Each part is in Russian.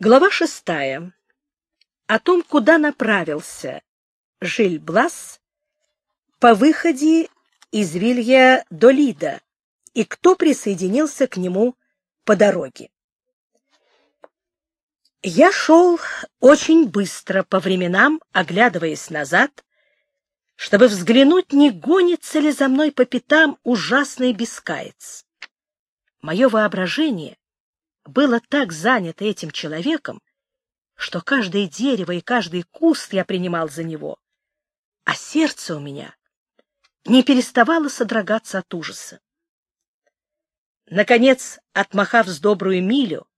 Глава шестая. О том, куда направился Жиль-Блас по выходе из Вилья-Долида и кто присоединился к нему по дороге. Я шел очень быстро, по временам оглядываясь назад, чтобы взглянуть, не гонится ли за мной по пятам ужасный бескаец. Мое воображение было так занято этим человеком, что каждое дерево и каждый куст я принимал за него, а сердце у меня не переставало содрогаться от ужаса. Наконец, отмахав с добрую милю,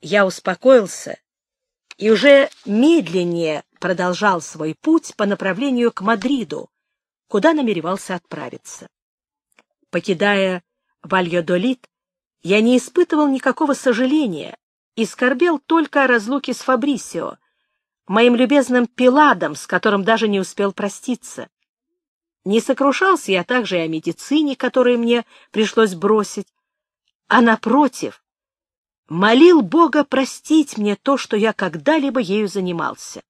я успокоился и уже медленнее продолжал свой путь по направлению к Мадриду, куда намеревался отправиться. Покидая Вальядолит, я не испытывал никакого сожаления и скорбел только о разлуке с Фабрисио, моим любезным Пиладом, с которым даже не успел проститься. Не сокрушался я также и о медицине, которую мне пришлось бросить, а, напротив, молил Бога простить мне то, что я когда-либо ею занимался.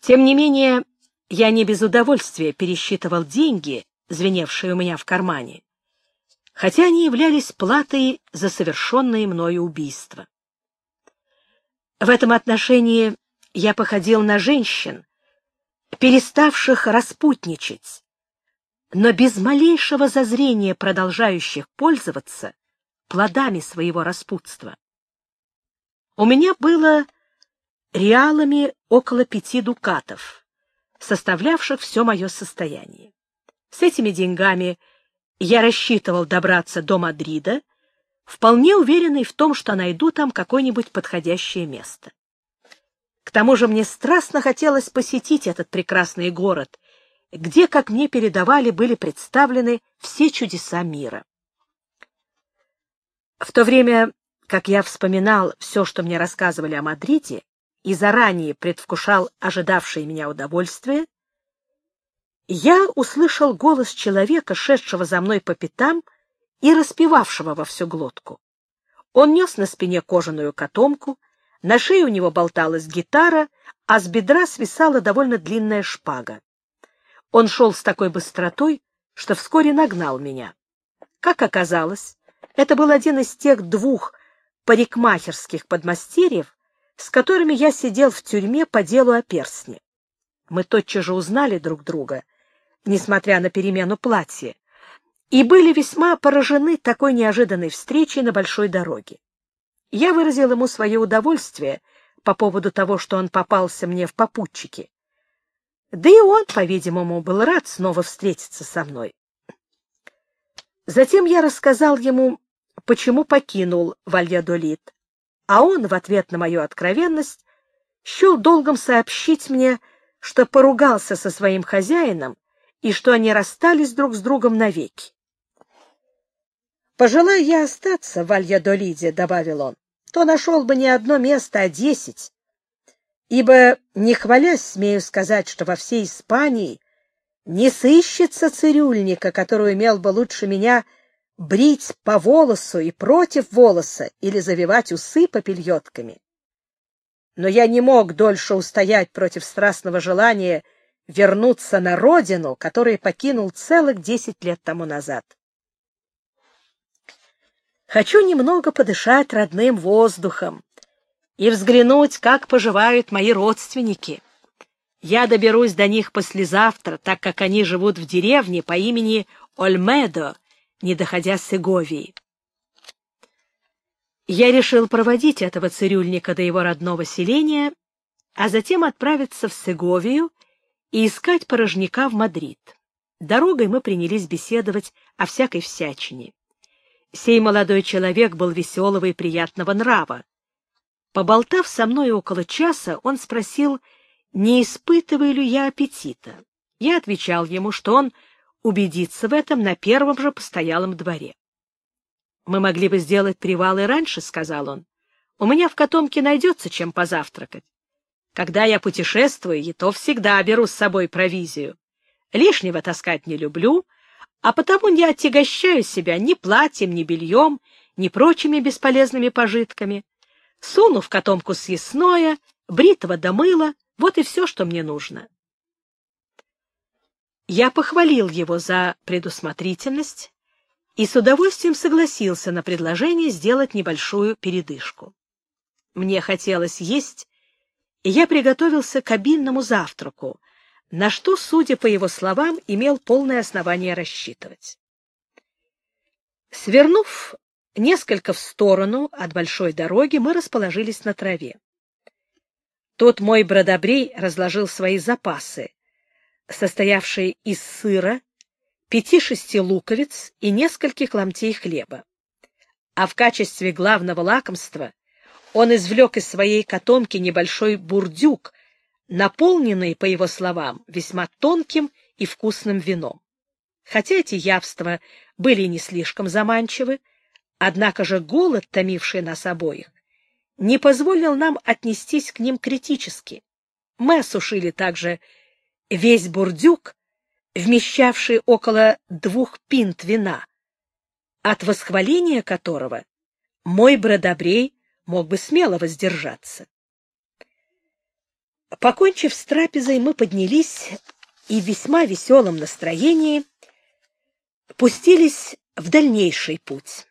Тем не менее, я не без удовольствия пересчитывал деньги, звеневшие у меня в кармане, хотя они являлись платой за совершенное мною убийство. В этом отношении я походил на женщин, переставших распутничать, но без малейшего зазрения продолжающих пользоваться плодами своего распутства. У меня было реалами около пяти дукатов, составлявших все мое состояние. С этими деньгами я рассчитывал добраться до Мадрида, вполне уверенный в том, что найду там какое-нибудь подходящее место. К тому же мне страстно хотелось посетить этот прекрасный город, где, как мне передавали, были представлены все чудеса мира. В то время, как я вспоминал все, что мне рассказывали о Мадриде, и заранее предвкушал ожидавшее меня удовольствие, я услышал голос человека, шедшего за мной по пятам и распевавшего во всю глотку. Он нес на спине кожаную котомку, на шее у него болталась гитара, а с бедра свисала довольно длинная шпага. Он шел с такой быстротой, что вскоре нагнал меня. Как оказалось, это был один из тех двух парикмахерских подмастерьев, с которыми я сидел в тюрьме по делу о персне. Мы тотчас же узнали друг друга, несмотря на перемену платья, и были весьма поражены такой неожиданной встречей на большой дороге. Я выразил ему свое удовольствие по поводу того, что он попался мне в попутчике. Да и он, по-видимому, был рад снова встретиться со мной. Затем я рассказал ему, почему покинул Вальядолит, а он в ответ на мою откровенность счел долгом сообщить мне, что поругался со своим хозяином и что они расстались друг с другом навеки. «Пожелая я остаться в Альядолиде», — добавил он, — «то нашел бы не одно место, а десять, ибо, не хвалясь, смею сказать, что во всей Испании не сыщется цирюльника, который умел бы лучше меня брить по волосу и против волоса или завивать усы попельотками. Но я не мог дольше устоять против страстного желания вернуться на родину, которую покинул целых десять лет тому назад. Хочу немного подышать родным воздухом и взглянуть, как поживают мои родственники. Я доберусь до них послезавтра, так как они живут в деревне по имени Ольмедо, не доходя с Сеговии. Я решил проводить этого цирюльника до его родного селения, а затем отправиться в Сеговию и искать порожняка в Мадрид. Дорогой мы принялись беседовать о всякой всячине. Сей молодой человек был веселого и приятного нрава. Поболтав со мной около часа, он спросил, не испытываю ли я аппетита. Я отвечал ему, что он убедится в этом на первом же постоялом дворе. «Мы могли бы сделать привал и раньше», — сказал он. «У меня в котомке найдется чем позавтракать. Когда я путешествую, и то всегда беру с собой провизию. Лишнего таскать не люблю, а потому не отягощаю себя ни платьем, ни бельем, ни прочими бесполезными пожитками. Суну в котомку съестное, бритого до мыла — вот и все, что мне нужно. Я похвалил его за предусмотрительность и с удовольствием согласился на предложение сделать небольшую передышку. Мне хотелось есть, я приготовился к обильному завтраку, на что, судя по его словам, имел полное основание рассчитывать. Свернув несколько в сторону от большой дороги, мы расположились на траве. Тот мой бродобрей разложил свои запасы, состоявшие из сыра, пяти-шести луковиц и нескольких ломтей хлеба. А в качестве главного лакомства он извлек из своей котомки небольшой бурдюк, наполненный, по его словам, весьма тонким и вкусным вином. Хотя эти явства были не слишком заманчивы, однако же голод, томивший нас обоих, не позволил нам отнестись к ним критически. Мы осушили также весь бурдюк, вмещавший около двух пинт вина, от восхваления которого мой бродобрей мог бы смело воздержаться. Покончив с трапезой, мы поднялись и в весьма веселом настроении пустились в дальнейший путь.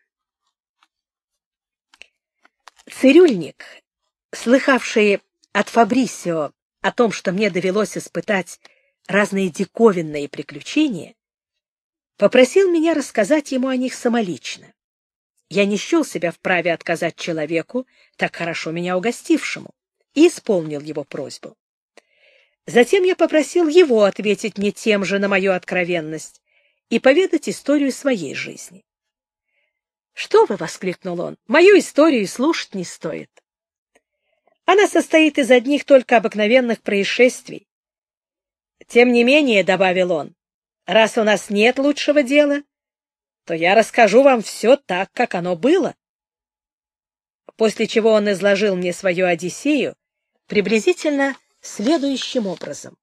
Цирюльник, слыхавший от Фабрисио о том, что мне довелось испытать разные диковинные приключения, попросил меня рассказать ему о них самолично. Я не счел себя вправе отказать человеку, так хорошо меня угостившему, и исполнил его просьбу. Затем я попросил его ответить мне тем же на мою откровенность и поведать историю своей жизни. «Что вы!» — воскликнул он. «Мою историю слушать не стоит. Она состоит из одних только обыкновенных происшествий. Тем не менее, — добавил он, — раз у нас нет лучшего дела, то я расскажу вам все так, как оно было. После чего он изложил мне свою Одиссею приблизительно следующим образом.